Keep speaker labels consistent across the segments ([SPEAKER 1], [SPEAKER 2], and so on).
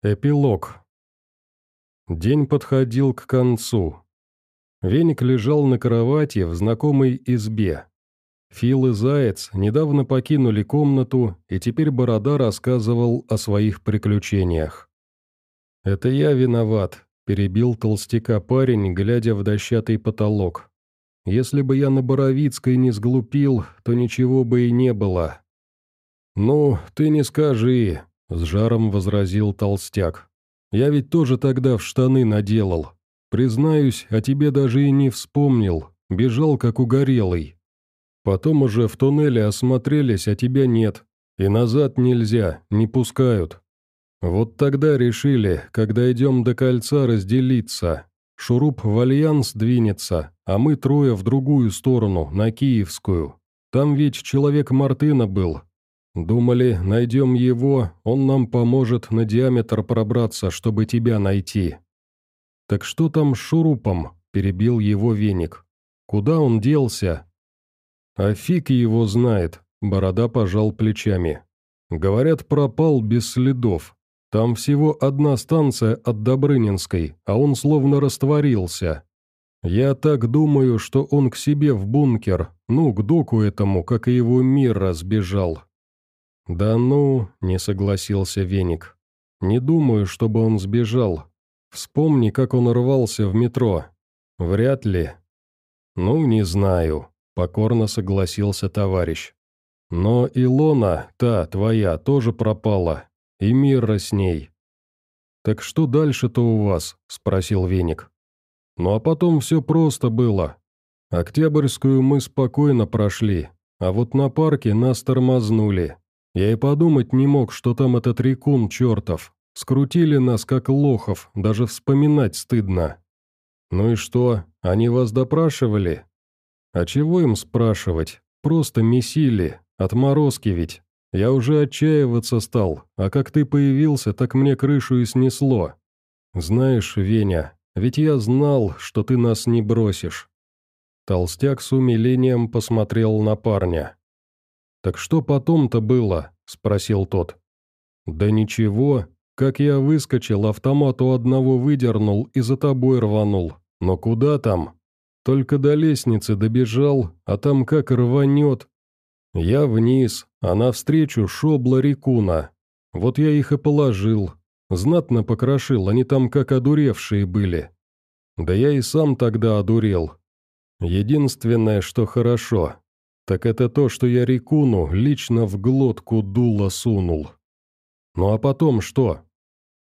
[SPEAKER 1] Эпилог. День подходил к концу. Веник лежал на кровати в знакомой избе. Фил и Заяц недавно покинули комнату, и теперь Борода рассказывал о своих приключениях. «Это я виноват», — перебил толстяка парень, глядя в дощатый потолок. «Если бы я на Боровицкой не сглупил, то ничего бы и не было». «Ну, ты не скажи», — с жаром возразил толстяк. «Я ведь тоже тогда в штаны наделал. Признаюсь, о тебе даже и не вспомнил. Бежал, как угорелый. Потом уже в туннеле осмотрелись, а тебя нет. И назад нельзя, не пускают. Вот тогда решили, когда идем до кольца, разделиться. Шуруп в альянс двинется, а мы трое в другую сторону, на Киевскую. Там ведь человек Мартына был, Думали, найдем его, он нам поможет на диаметр пробраться, чтобы тебя найти. Так что там с шурупом? Перебил его веник. Куда он делся? А фиг его знает, Борода пожал плечами. Говорят, пропал без следов. Там всего одна станция от Добрынинской, а он словно растворился. Я так думаю, что он к себе в бункер, ну, к доку этому, как и его мир разбежал. «Да ну», — не согласился Веник. «Не думаю, чтобы он сбежал. Вспомни, как он рвался в метро. Вряд ли». «Ну, не знаю», — покорно согласился товарищ. «Но Илона, та, твоя, тоже пропала. И Мира с ней». «Так что дальше-то у вас?» — спросил Веник. «Ну а потом все просто было. Октябрьскую мы спокойно прошли, а вот на парке нас тормознули. Я и подумать не мог, что там этот рекун чертов. Скрутили нас, как лохов, даже вспоминать стыдно. Ну и что, они вас допрашивали? А чего им спрашивать? Просто месили, отморозки ведь. Я уже отчаиваться стал, а как ты появился, так мне крышу и снесло. Знаешь, Веня, ведь я знал, что ты нас не бросишь. Толстяк с умилением посмотрел на парня. «Так что потом-то было?» – спросил тот. «Да ничего. Как я выскочил, автомат у одного выдернул и за тобой рванул. Но куда там? Только до лестницы добежал, а там как рванет. Я вниз, а навстречу шобла рекуна. Вот я их и положил. Знатно покрошил, они там как одуревшие были. Да я и сам тогда одурел. Единственное, что хорошо, так это то, что я Рикуну лично в глотку дуло сунул. Ну а потом что?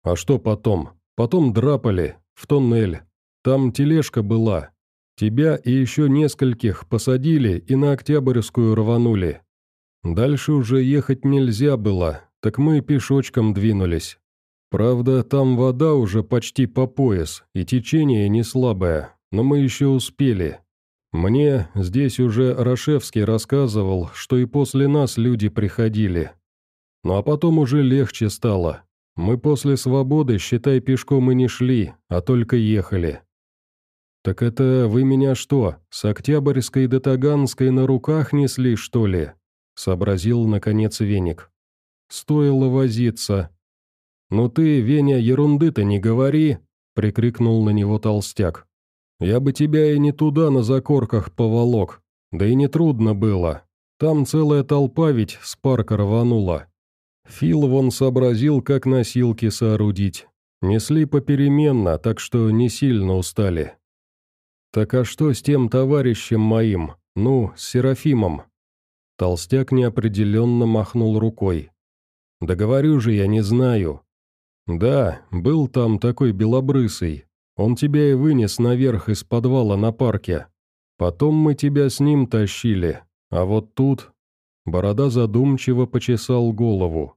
[SPEAKER 1] А что потом? Потом драпали, в тоннель. Там тележка была. Тебя и еще нескольких посадили и на Октябрьскую рванули. Дальше уже ехать нельзя было, так мы пешочком двинулись. Правда, там вода уже почти по пояс, и течение не слабое, но мы еще успели. Мне здесь уже Рашевский рассказывал, что и после нас люди приходили. Ну а потом уже легче стало. Мы после свободы, считай, пешком и не шли, а только ехали. «Так это вы меня что, с Октябрьской до Таганской на руках несли, что ли?» — сообразил, наконец, Веник. «Стоило возиться». «Ну ты, Веня, ерунды-то не говори!» — прикрикнул на него толстяк. Я бы тебя и не туда на закорках поволок, да и не трудно было. Там целая толпа ведь с парка рванула. Фил вон сообразил, как носилки соорудить. Несли попеременно, так что не сильно устали. Так а что с тем товарищем моим, ну, с Серафимом? Толстяк неопределенно махнул рукой. «Да говорю же, я не знаю». «Да, был там такой белобрысый, он тебя и вынес наверх из подвала на парке. Потом мы тебя с ним тащили, а вот тут...» Борода задумчиво почесал голову.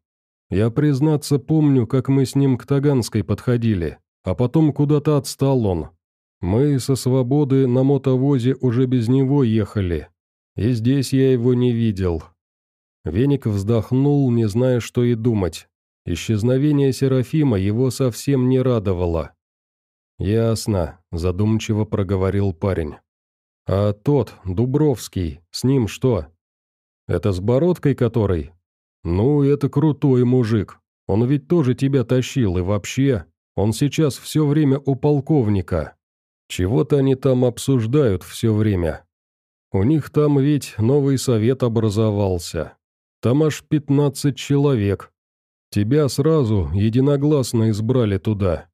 [SPEAKER 1] «Я, признаться, помню, как мы с ним к Таганской подходили, а потом куда-то отстал он. Мы со свободы на мотовозе уже без него ехали, и здесь я его не видел». Веник вздохнул, не зная, что и думать. Исчезновение Серафима его совсем не радовало. «Ясно», – задумчиво проговорил парень. «А тот, Дубровский, с ним что?» «Это с бородкой который?» «Ну, это крутой мужик. Он ведь тоже тебя тащил, и вообще, он сейчас все время у полковника. Чего-то они там обсуждают все время. У них там ведь новый совет образовался. Там аж пятнадцать человек. Тебя сразу единогласно избрали туда».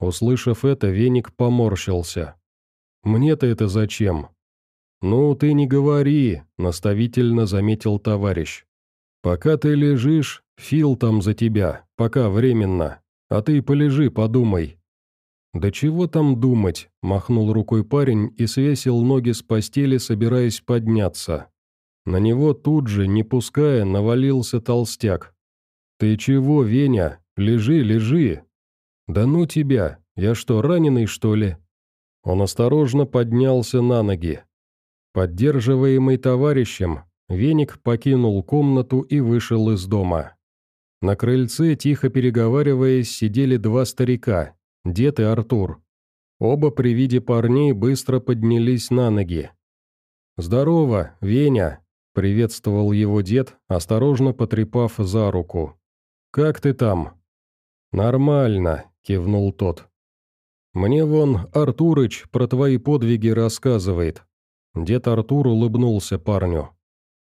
[SPEAKER 1] Услышав это, веник поморщился. «Мне-то это зачем?» «Ну, ты не говори», — наставительно заметил товарищ. «Пока ты лежишь, Фил там за тебя, пока временно. А ты полежи, подумай. «Да чего там думать?» – махнул рукой парень и свесил ноги с постели, собираясь подняться. На него тут же, не пуская, навалился толстяк. «Ты чего, Веня? Лежи, лежи!» «Да ну тебя! Я что, раненый, что ли?» Он осторожно поднялся на ноги. Поддерживаемый товарищем, Веник покинул комнату и вышел из дома. На крыльце, тихо переговариваясь, сидели два старика, дед и Артур. Оба при виде парней быстро поднялись на ноги. «Здорово, Веня!» – приветствовал его дед, осторожно потрепав за руку. «Как ты там?» «Нормально», – кивнул тот. «Мне вон Артурыч про твои подвиги рассказывает». Дед Артур улыбнулся парню.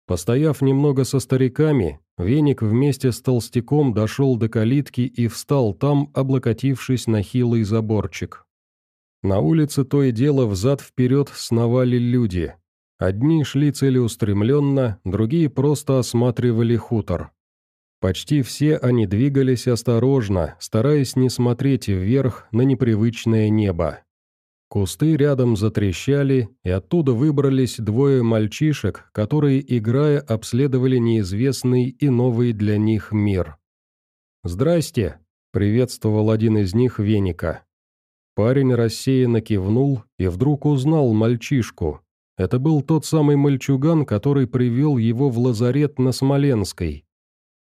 [SPEAKER 1] Постояв немного со стариками, Веник вместе с толстяком дошел до калитки и встал там, облокотившись на хилый заборчик. На улице то и дело взад-вперед сновали люди. Одни шли целеустремленно, другие просто осматривали хутор. Почти все они двигались осторожно, стараясь не смотреть вверх на непривычное небо. Кусты рядом затрещали, и оттуда выбрались двое мальчишек, которые, играя, обследовали неизвестный и новый для них мир. «Здрасте!» — приветствовал один из них Веника. Парень рассеянно кивнул и вдруг узнал мальчишку. Это был тот самый мальчуган, который привел его в лазарет на Смоленской.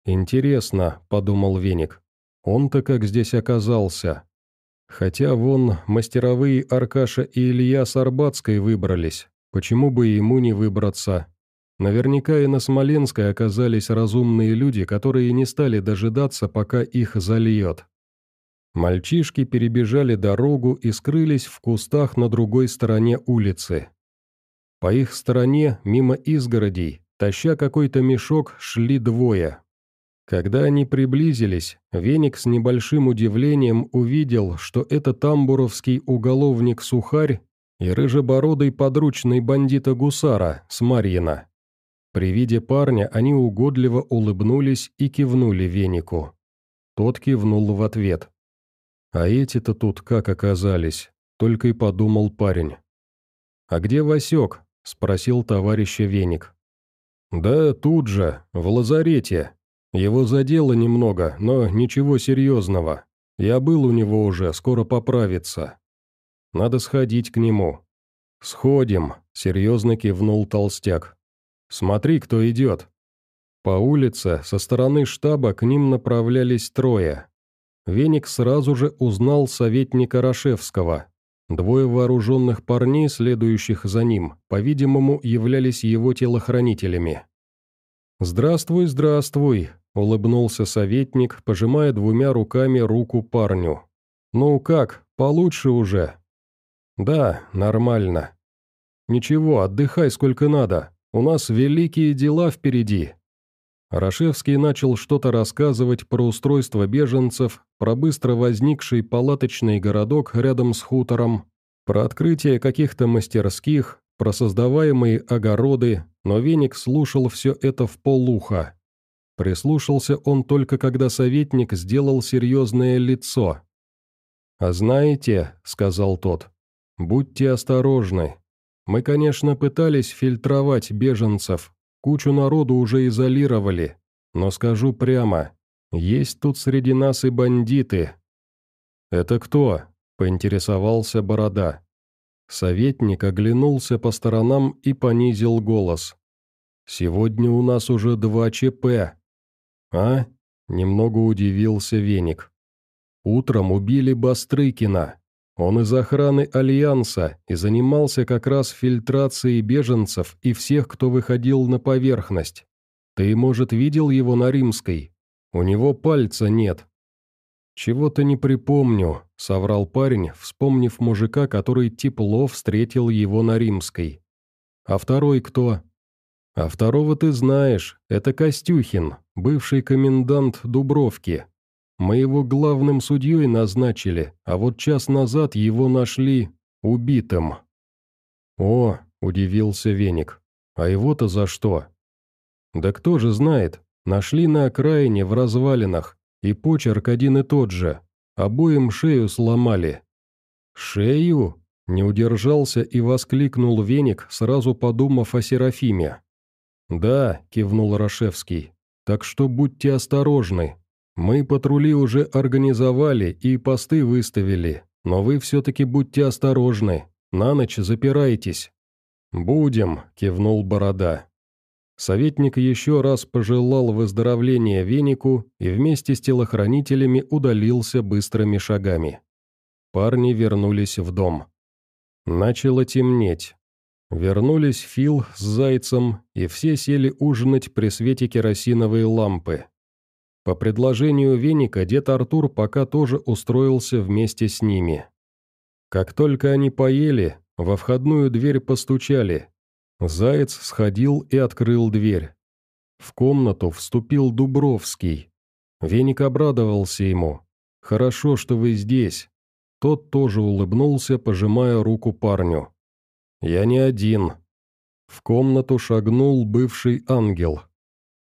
[SPEAKER 1] «Интересно», — подумал Веник, — «он-то как здесь оказался?» Хотя вон мастеровые Аркаша и Илья с Арбатской выбрались, почему бы ему не выбраться? Наверняка и на Смоленской оказались разумные люди, которые не стали дожидаться, пока их зальет. Мальчишки перебежали дорогу и скрылись в кустах на другой стороне улицы. По их стороне, мимо изгородей, таща какой-то мешок, шли двое, когда они приблизились, Веник с небольшим удивлением увидел, что это тамбуровский уголовник-сухарь и рыжебородый подручный бандита-гусара с Марьина. При виде парня они угодливо улыбнулись и кивнули Венику. Тот кивнул в ответ. «А эти-то тут как оказались?» — только и подумал парень. «А где Васек?» — спросил товарища Веник. «Да тут же, в лазарете», его задело немного, но ничего серьезного. Я был у него уже, скоро поправится. Надо сходить к нему». «Сходим», — серьезно кивнул толстяк. «Смотри, кто идет». По улице со стороны штаба к ним направлялись трое. Веник сразу же узнал советника Рашевского. Двое вооруженных парней, следующих за ним, по-видимому, являлись его телохранителями. «Здравствуй, здравствуй», — улыбнулся советник, пожимая двумя руками руку парню. «Ну как, получше уже?» «Да, нормально». «Ничего, отдыхай сколько надо. У нас великие дела впереди». Рашевский начал что-то рассказывать про устройство беженцев, про быстро возникший палаточный городок рядом с хутором, про открытие каких-то мастерских, про создаваемые огороды, но Веник слушал все это в полуха. Прислушался он только когда советник сделал серьезное лицо. «А знаете», — сказал тот, — «будьте осторожны. Мы, конечно, пытались фильтровать беженцев, кучу народу уже изолировали, но скажу прямо, есть тут среди нас и бандиты». «Это кто?» — поинтересовался Борода. Советник оглянулся по сторонам и понизил голос. «Сегодня у нас уже два ЧП». «А?» – немного удивился Веник. «Утром убили Бастрыкина. Он из охраны Альянса и занимался как раз фильтрацией беженцев и всех, кто выходил на поверхность. Ты, может, видел его на Римской? У него пальца нет». «Чего-то не припомню», — соврал парень, вспомнив мужика, который тепло встретил его на Римской. «А второй кто?» «А второго ты знаешь, это Костюхин, бывший комендант Дубровки. Мы его главным судьей назначили, а вот час назад его нашли убитым». «О», — удивился Веник, — «а его-то за что?» «Да кто же знает, нашли на окраине в развалинах, и почерк один и тот же, обоим шею сломали». «Шею?» — не удержался и воскликнул Веник, сразу подумав о Серафиме. «Да», — кивнул Рашевский, — «так что будьте осторожны. Мы патрули уже организовали и посты выставили, но вы все-таки будьте осторожны, на ночь запирайтесь». «Будем», — кивнул Борода. Советник еще раз пожелал выздоровления венику и вместе с телохранителями удалился быстрыми шагами. Парни вернулись в дом. Начало темнеть. Вернулись Фил с Зайцем, и все сели ужинать при свете керосиновой лампы. По предложению Веника дед Артур пока тоже устроился вместе с ними. Как только они поели, во входную дверь постучали. Заяц сходил и открыл дверь. В комнату вступил Дубровский. Веник обрадовался ему. «Хорошо, что вы здесь». Тот тоже улыбнулся, пожимая руку парню. «Я не один». В комнату шагнул бывший ангел.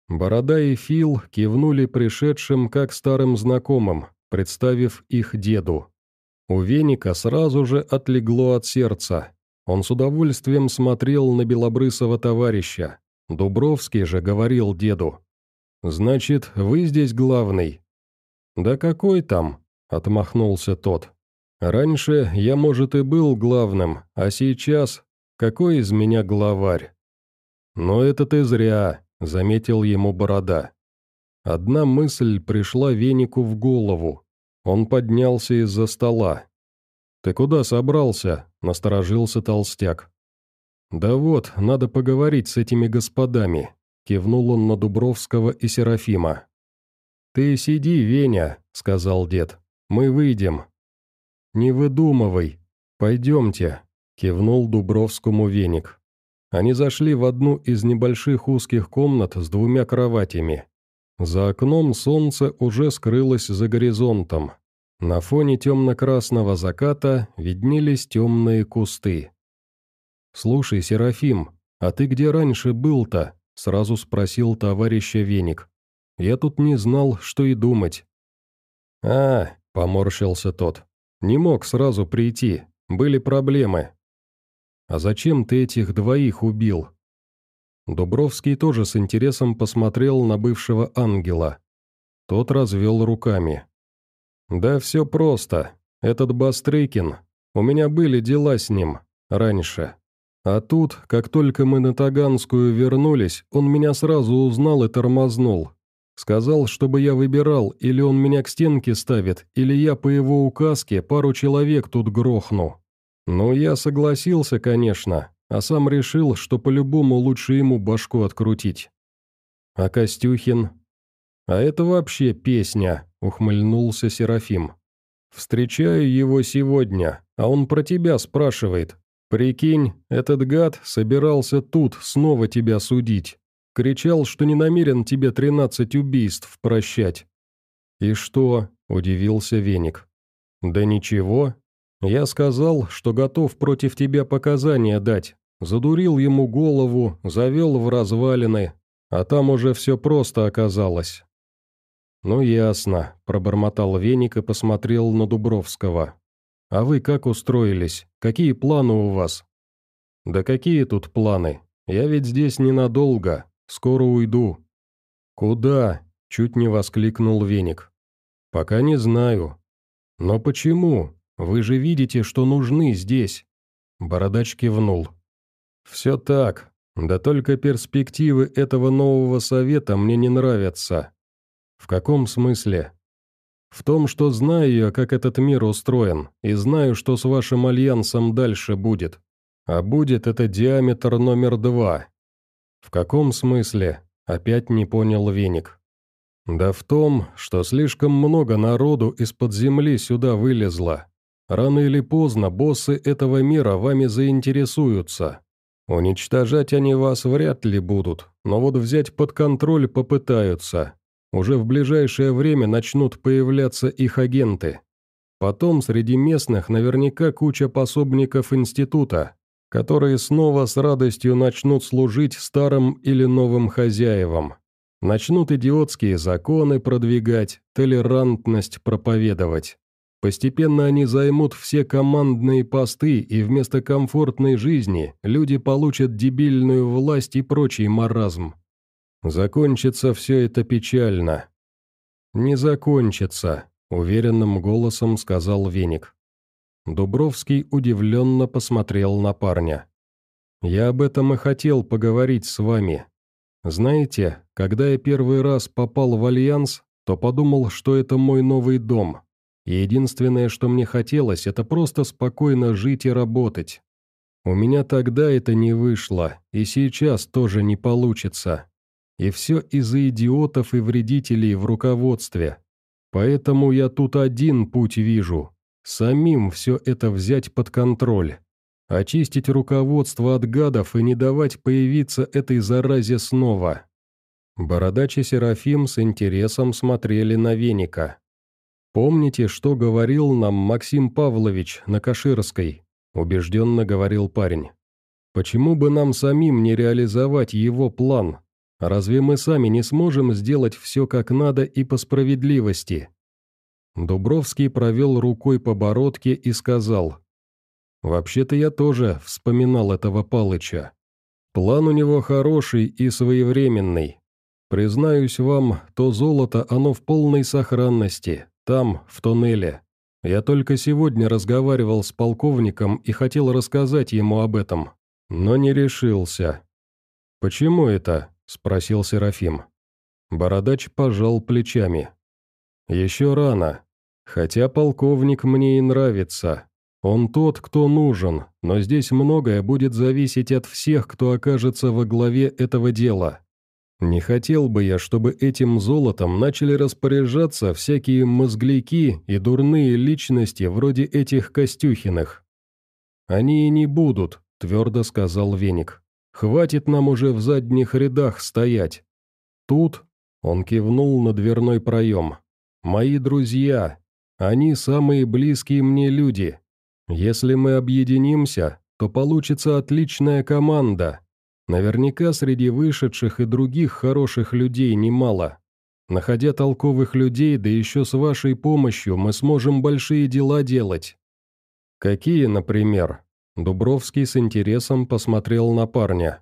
[SPEAKER 1] Борода и Фил кивнули пришедшим как старым знакомым, представив их деду. У Веника сразу же отлегло от сердца. Он с удовольствием смотрел на белобрысого товарища. Дубровский же говорил деду. «Значит, вы здесь главный?» «Да какой там?» — отмахнулся тот. Раньше я, может, и был главным, а сейчас какой из меня главарь? Но это ты зря, заметил ему борода. Одна мысль пришла венику в голову. Он поднялся из-за стола. «Ты куда собрался?» – насторожился толстяк. «Да вот, надо поговорить с этими господами», – кивнул он на Дубровского и Серафима. «Ты сиди, Веня», – сказал дед. «Мы выйдем, «Не выдумывай. Пойдемте», — кивнул Дубровскому веник. Они зашли в одну из небольших узких комнат с двумя кроватями. За окном солнце уже скрылось за горизонтом. На фоне темно-красного заката виднелись темные кусты. «Слушай, Серафим, а ты где раньше был-то?» — сразу спросил товарища Веник. «Я тут не знал, что и думать». «А», — поморщился тот, не мог сразу прийти, были проблемы. А зачем ты этих двоих убил? Дубровский тоже с интересом посмотрел на бывшего ангела. Тот развел руками. «Да все просто. Этот Бастрыкин. У меня были дела с ним. Раньше. А тут, как только мы на Таганскую вернулись, он меня сразу узнал и тормознул. Сказал, чтобы я выбирал, или он меня к стенке ставит, или я по его указке пару человек тут грохну. Ну, я согласился, конечно, а сам решил, что по-любому лучше ему башку открутить. А Костюхин? А это вообще песня, ухмыльнулся Серафим. Встречаю его сегодня, а он про тебя спрашивает. Прикинь, этот гад собирался тут снова тебя судить. Кричал, что не намерен тебе тринадцать убийств прощать». «И что?» – удивился Веник. «Да ничего. Я сказал, что готов против тебя показания дать. Задурил ему голову, завел в развалины, а там уже все просто оказалось». «Ну ясно», – пробормотал Веник и посмотрел на Дубровского. «А вы как устроились? Какие планы у вас?» «Да какие тут планы? Я ведь здесь ненадолго. Скоро уйду». «Куда?» – чуть не воскликнул Веник. «Пока не знаю». «Но почему? Вы же видите, что нужны здесь». Бородач кивнул. «Все так. Да только перспективы этого нового совета мне не нравятся». «В каком смысле?» «В том, что знаю я, как этот мир устроен, и знаю, что с вашим альянсом дальше будет. А будет это диаметр номер два, «В каком смысле?» – опять не понял Веник. Да в том, что слишком много народу из-под земли сюда вылезло. Рано или поздно боссы этого мира вами заинтересуются. Уничтожать они вас вряд ли будут, но вот взять под контроль попытаются. Уже в ближайшее время начнут появляться их агенты. Потом среди местных наверняка куча пособников института, которые снова с радостью начнут служить старым или новым хозяевам. Начнут идиотские законы продвигать, толерантность проповедовать. Постепенно они займут все командные посты, и вместо комфортной жизни люди получат дебильную власть и прочий маразм. Закончится все это печально. «Не закончится», — уверенным голосом сказал Веник. Дубровский удивленно посмотрел на парня. «Я об этом и хотел поговорить с вами. Знаете, когда я первый раз попал в Альянс, то подумал, что это мой новый дом. И единственное, что мне хотелось, это просто спокойно жить и работать. У меня тогда это не вышло, и сейчас тоже не получится. И все из-за идиотов и вредителей в руководстве. Поэтому я тут один путь вижу. Самим все это взять под контроль. Очистить руководство от гадов и не давать появиться этой заразе снова. Бородач и Серафим с интересом смотрели на веника. «Помните, что говорил нам Максим Павлович на Каширской?» – убежденно говорил парень. «Почему бы нам самим не реализовать его план, Разве мы сами не сможем сделать все как надо и по справедливости?» Дубровский провел рукой по бородке и сказал. «Вообще-то я тоже вспоминал этого Палыча. План у него хороший и своевременный. Признаюсь вам, то золото, оно в полной сохранности, там, в туннеле. Я только сегодня разговаривал с полковником и хотел рассказать ему об этом, но не решился. Почему это? — спросил Серафим. Бородач пожал плечами. «Еще рано. Хотя полковник мне и нравится. Он тот, кто нужен, но здесь многое будет зависеть от всех, кто окажется во главе этого дела. Не хотел бы я, чтобы этим золотом начали распоряжаться всякие мозгляки и дурные личности вроде этих Костюхиных. Они и не будут», — твердо сказал Веник. Хватит нам уже в задних рядах стоять. Тут, он кивнул на дверной проем, мои друзья, они самые близкие мне люди. Если мы объединимся, то получится отличная команда. Наверняка среди вышедших и других хороших людей немало. Находя толковых людей, да еще с вашей помощью, мы сможем большие дела делать. Какие, например? Дубровский с интересом посмотрел на парня.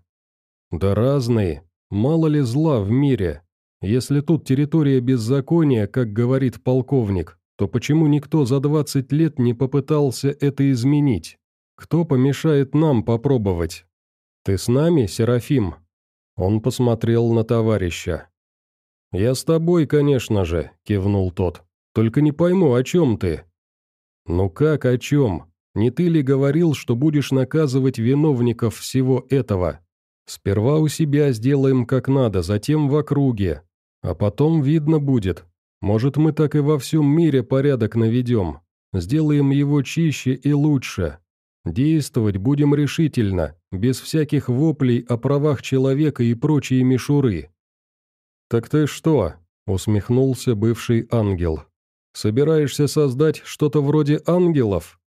[SPEAKER 1] «Да разные. Мало ли зла в мире. Если тут территория беззакония, как говорит полковник, то почему никто за 20 лет не попытался это изменить? Кто помешает нам попробовать? Ты с нами, Серафим?» Он посмотрел на товарища. «Я с тобой, конечно же», — кивнул тот. «Только не пойму, о чем ты?» «Ну как о чем? Не ты ли говорил, что будешь наказывать виновников всего этого? Сперва у себя сделаем как надо, затем в округе. А потом видно будет. Может, мы так и во всем мире порядок наведем. Сделаем его чище и лучше. Действовать будем решительно, без всяких воплей о правах человека и прочей мишуры». «Так ты что?» — усмехнулся бывший ангел. «Собираешься создать что-то вроде ангелов?»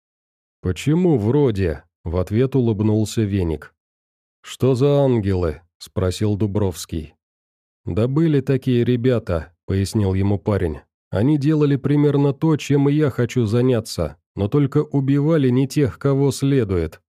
[SPEAKER 1] «Почему вроде?» — в ответ улыбнулся Веник. «Что за ангелы?» — спросил Дубровский. «Да были такие ребята», — пояснил ему парень. «Они делали примерно то, чем и я хочу заняться, но только убивали не тех, кого следует.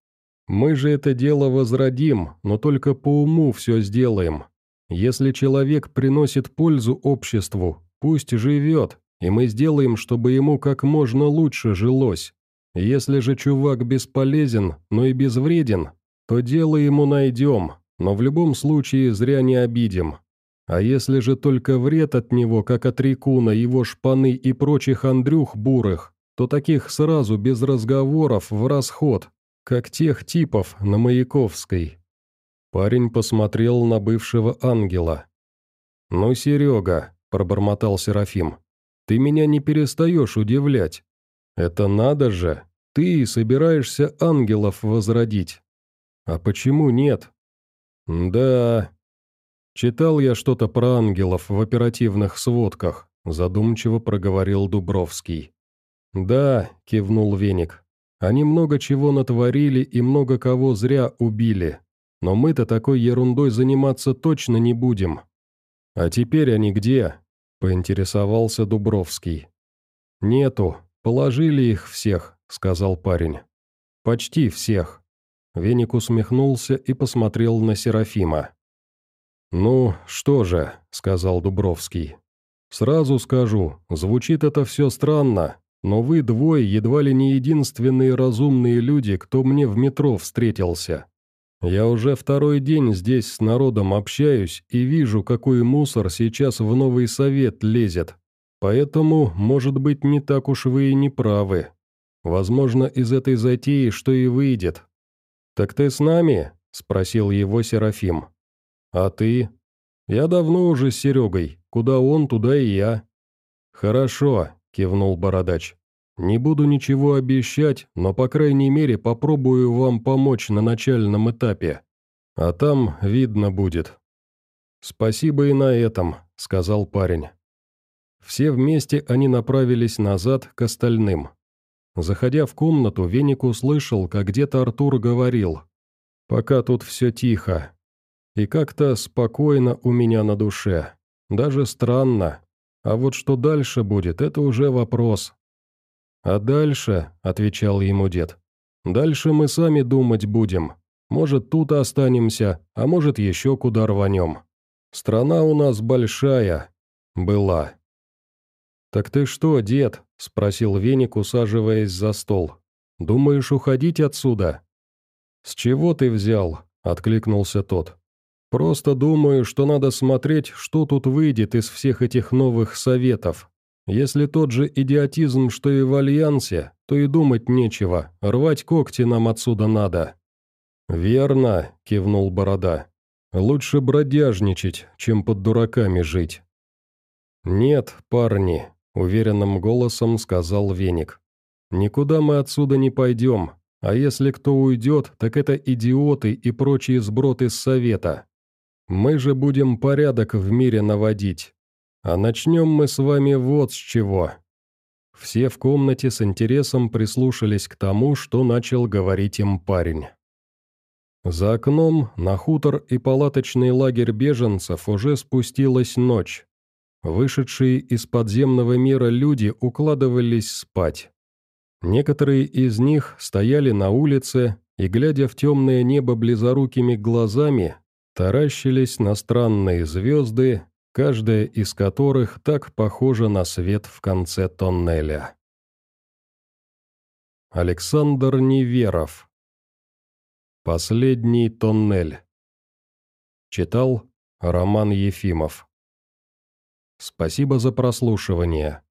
[SPEAKER 1] Мы же это дело возродим, но только по уму все сделаем. Если человек приносит пользу обществу, пусть живет, и мы сделаем, чтобы ему как можно лучше жилось. Если же чувак бесполезен, но и безвреден, то дело ему найдем, но в любом случае зря не обидим. А если же только вред от него, как от Рикуна, его шпаны и прочих Андрюх бурых, то таких сразу без разговоров в расход, как тех типов на Маяковской. Парень посмотрел на бывшего ангела. «Ну, Серега, пробормотал Серафим. «Ты меня не перестаешь удивлять. Это надо же, ты собираешься ангелов возродить. А почему нет?» «Да...» «Читал я что-то про ангелов в оперативных сводках», задумчиво проговорил Дубровский. «Да», — кивнул Веник, — «они много чего натворили и много кого зря убили. Но мы-то такой ерундой заниматься точно не будем». «А теперь они где?» — поинтересовался Дубровский. «Нету, положили их всех», — сказал парень. «Почти всех». Веник усмехнулся и посмотрел на Серафима. «Ну, что же», — сказал Дубровский. «Сразу скажу, звучит это все странно, но вы двое едва ли не единственные разумные люди, кто мне в метро встретился. Я уже второй день здесь с народом общаюсь и вижу, какой мусор сейчас в новый совет лезет. Поэтому, может быть, не так уж вы и не правы. Возможно, из этой затеи что и выйдет. «Так ты с нами?» – спросил его Серафим. «А ты?» «Я давно уже с Серегой. Куда он, туда и я». «Хорошо», – кивнул Бородач. «Не буду ничего обещать, но, по крайней мере, попробую вам помочь на начальном этапе. А там видно будет». «Спасибо и на этом», – сказал парень. Все вместе они направились назад к остальным. Заходя в комнату, Веник услышал, как где-то Артур говорил. «Пока тут все тихо. И как-то спокойно у меня на душе. Даже странно. А вот что дальше будет, это уже вопрос. «А дальше», — отвечал ему дед, — «дальше мы сами думать будем. Может, тут останемся, а может, еще куда рванем. Страна у нас большая. Была». «Так ты что, дед?» — спросил Веник, усаживаясь за стол. «Думаешь уходить отсюда?» «С чего ты взял?» — откликнулся тот. «Просто думаю, что надо смотреть, что тут выйдет из всех этих новых советов. Если тот же идиотизм, что и в Альянсе, то и думать нечего, рвать когти нам отсюда надо». «Верно», — кивнул Борода. «Лучше бродяжничать, чем под дураками жить». «Нет, парни», — уверенным голосом сказал Веник. «Никуда мы отсюда не пойдем, а если кто уйдет, так это идиоты и прочие сброты с совета. Мы же будем порядок в мире наводить, а начнем мы с вами вот с чего». Все в комнате с интересом прислушались к тому, что начал говорить им парень. За окном на хутор и палаточный лагерь беженцев уже спустилась ночь. Вышедшие из подземного мира люди укладывались спать. Некоторые из них стояли на улице и, глядя в темное небо близорукими глазами, таращились на странные звезды, каждая из которых так похожа на свет в конце тоннеля. Александр Неверов Последний тоннель Читал Роман Ефимов Спасибо за прослушивание.